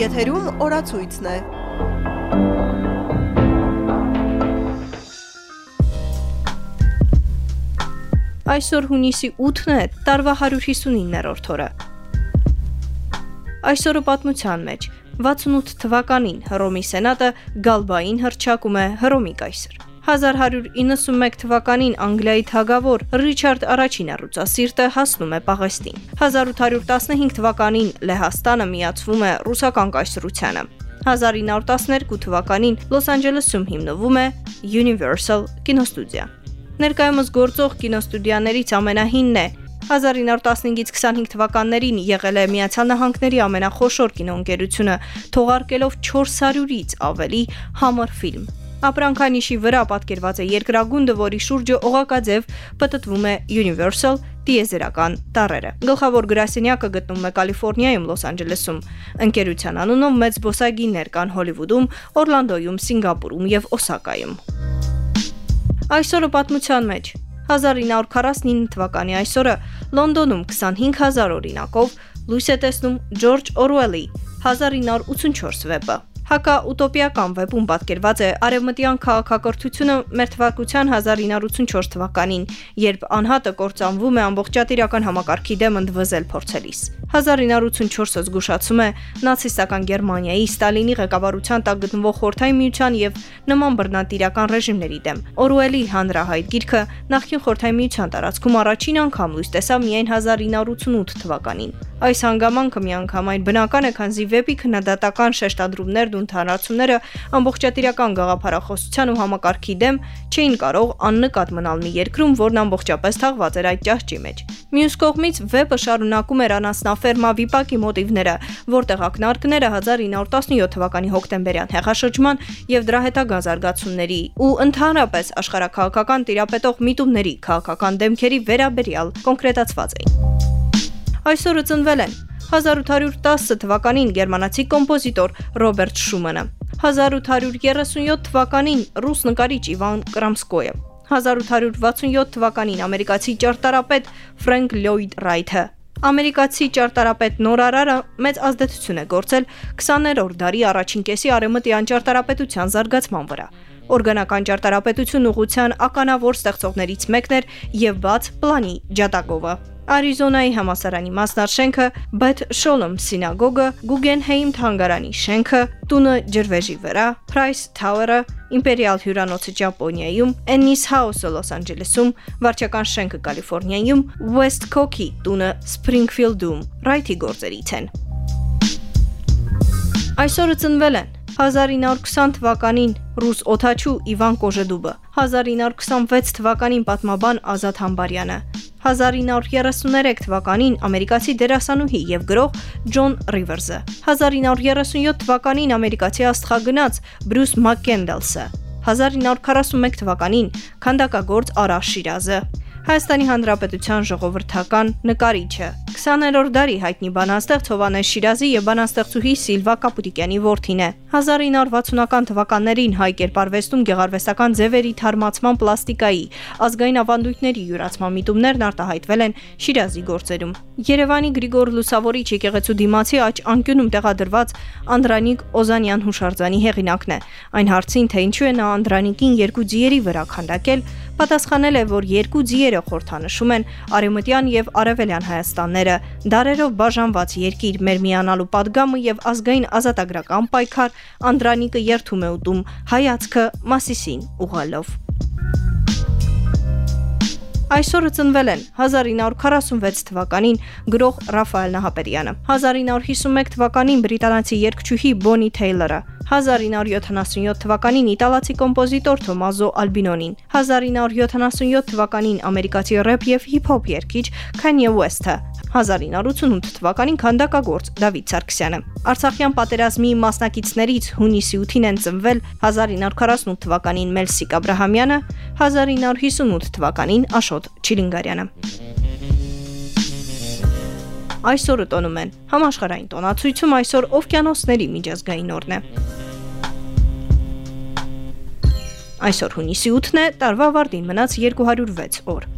Եթերում օրացույցն է։ Այսօր հունիսի 8-ն է, տարվա 159-րդ օրը։ Այսօրը պատմության մեջ 68 թվականին Հռոմի սենատը Գալբային հրճակում է Հռոմի կայսր։ 1191 թվականին Անգլիայի թագավոր Ռիչարդ առաջին առուցասիրտը հասնում է Պաղեստին։ 1815 թվականին Լեհաստանը միացվում է ռուսական կայսրությանը։ 1912 թվականին Լոս Անջելեսում հիմնվում է Universal կինոստուդիա։ Ներկայումս գործող կինոստուդիաներից ամենահինն է 1915-ից 25 թվականներին եղել է Միացյալ Նահանգների ամենախոշոր կինոընկերությունը, թողարկելով 400-ից ավելի համր ֆիլմ։ Ապրանքանիշի վրա պատկերված է երկրագունդը, որի շուրջը օղակաձև պատտվում է Universal տիեզերական տառերը։ Գլխավոր գրասենյակը գտնվում է Կալիֆոռնիայում, Լոս Անջելեսում։ Ընկերության անունով մեծ զբոսայգիներ կան Հոլիվուդում, Օրլանդոյում, Սինգապուրում եւ Օսակայում։ Այսօրը պատմության մեջ 1949 թվականի այսօրը Լոնդոնում 25000 օրինակով լույս է տեսնում Ջորջ Օրուելի 1984 վեպը։ Հակա ուտոպիական վեպում պատկերված է արևմտյան քաղաքակրթությունը մեր թվակության 1984 թվականին, երբ անհատը կործանվում է ամբողջատիրական համակարգի դեմ ընդվզել փորձելիս։ 1984-ը զգուշացում է նացիստական Գերմանիայի Ստալինի ղեկավարության տակ գտնվող Խորհրդային Միության եւ նման բռնատիրական ռեժիմների դեմ։ Օրուելի հանրահայտ գիրքը նախկին Խորհրդային Միության տարածքում առաջին անգամ լույս տեսավ միայն 1988 թվականին։ Այս հանգամանքը միանգամայն բնական է, քանզի վեպի քննադատական շեշտադրումներն ու ընդհանրացումները ամբողջատիրական գաղափարախոսության ու համակարգի դեմ չէին կարող աննկատ մնալ մի երկրում, որն ամբողջապես թաղված էր այդ ճահճի մեջ։ Մյուս կողմից վեպը շարունակում էր անասնաֆերմա վիպակի մոտիվները, որտեղ ակնարկները 1917 թվականի հոկտեմբերյան հեղաշրջման եւ դրա հետագա զարգացումների ու ընդհանրապես աշխարհակաղակական տիրապետող միտումների քաղաքական դեմքերի վերաբերյալ կոնկրետացված էին։ Այսօրը ծնվել են 1810 թվականին գերմանացի կոմպոզիտոր Ռոբերտ Շումանը, 1837 թվականին ռուս նկարիչ Իվան Կրամսկոյը, 1867 թվականին ամերիկացի ճարտարապետ Ֆրենկ Լյոյդ Ռայթը, Ամերիկացի ճարտարապետ Նորարարը մեծ ազդեցություն է գործել 20-րդ դարի առաջին կեսի արեմտյան ճարտարապետության զարգացման վրա։ Օրգանական ճարտարապետություն ուղղության ականավոր ստեղծողներից մեկն էր եւ բաց պլանի ջատագովը։ Արիզոնայի համասարանի մասնարշենքը, Բեթ Շոլոմ սինագոգը, Գուգենհեյմ թանգարանի շենքը, տունը ջրվեժի վրա, Price Tower-ը, Imperial հյուրանոցը Ճապոնիայում, Ennis House-ը Լոս Անջելեսում, վարչական շենքը Կալիֆոռնիայում, West Cook-ի տունը Springfield-ում Wright-ի գործերից են։ Այսօրը ծնվել են 1920 թվականին ռուս օթաչու Իվան Կոժեդուբը, 1926 թվականին պատմաբան Ազատ Համբարյանը, 1933 թվականին ամերիկացի դերասանուհի եւ գրող Ջոն Ռիվերզը, 1937 թվականին ամերիկացի աստղագնաց Բրյուս Մակկենդելսը, 1941 թվականին քանդակագործ Արա Շիրազը, Հայաստանի Հանրապետության ժողովրդական նկարիչը 20-րդ դարի հայտնի բանաստեղծ Հովանես Շիրազի եւ բանաստեղծուհի Սիլվա Կապուտիկյանի որդին է։ 1960-ական թվականներին հայ կերպարվեստում գեղարվեստական ձևերի թարմացման պլաստիկայի, ազգային ավանդույթների յուրացման միտումներն արտահայտվել են Շիրազի գործերում։ Երևանի Գրիգոր Լուսավորիչ եկեղեցու դիմացի աճ անկյունում տեղադրված Անդրանիկ Օզանյան հուշարձանի հեղինակն է։ Այն հարցին, թե ինչու է նա Անդրանիկին երկու ձիերի վրա քանդակել, պատասխանել է, որ երկու ձիերը խորթանշում են արևմտյան եւ արևելյան Հայաստանները, դարերով բաժանված երկիր մեր միանալու падգամը եւ ազգային ազատագրական պայքար, Անդրանիկը երթում է ուտում հայացքը Մասիսին ուղալով։ Այսօրը ծնվել են 1946 թվականին գրող Ռաֆայել Նահապետյանը, 1951 թվականին բրիտանացի երգչուհի Բոնի Թեյլորը, 1977 թվականին իտալացի կոմպոզիտոր Թոմազո Ալբինոնին, 1977 թվականին ամերիկացի рэփ եւ հիփ-հոփ երգիչ Kanye West-ը, 1988 թվականին քանդակագործ Դավիթ Սարգսյանը։ Արցախյան պատերազմի մասնակիցներից հունիսի 8-ին են ծնվել 1948 թվականին Մելսիկ Աբ รา համյանը, 1958 թվականին Աշոտ Չիլինգարյանը այսօրը տոնում են։ Համաշխարհային տոնացույցում այսօր օվկիանոսների միջազգային օրն է։ Այսօր հունիսի 8-ն է, տարվա վարտին մնաց 206 օր։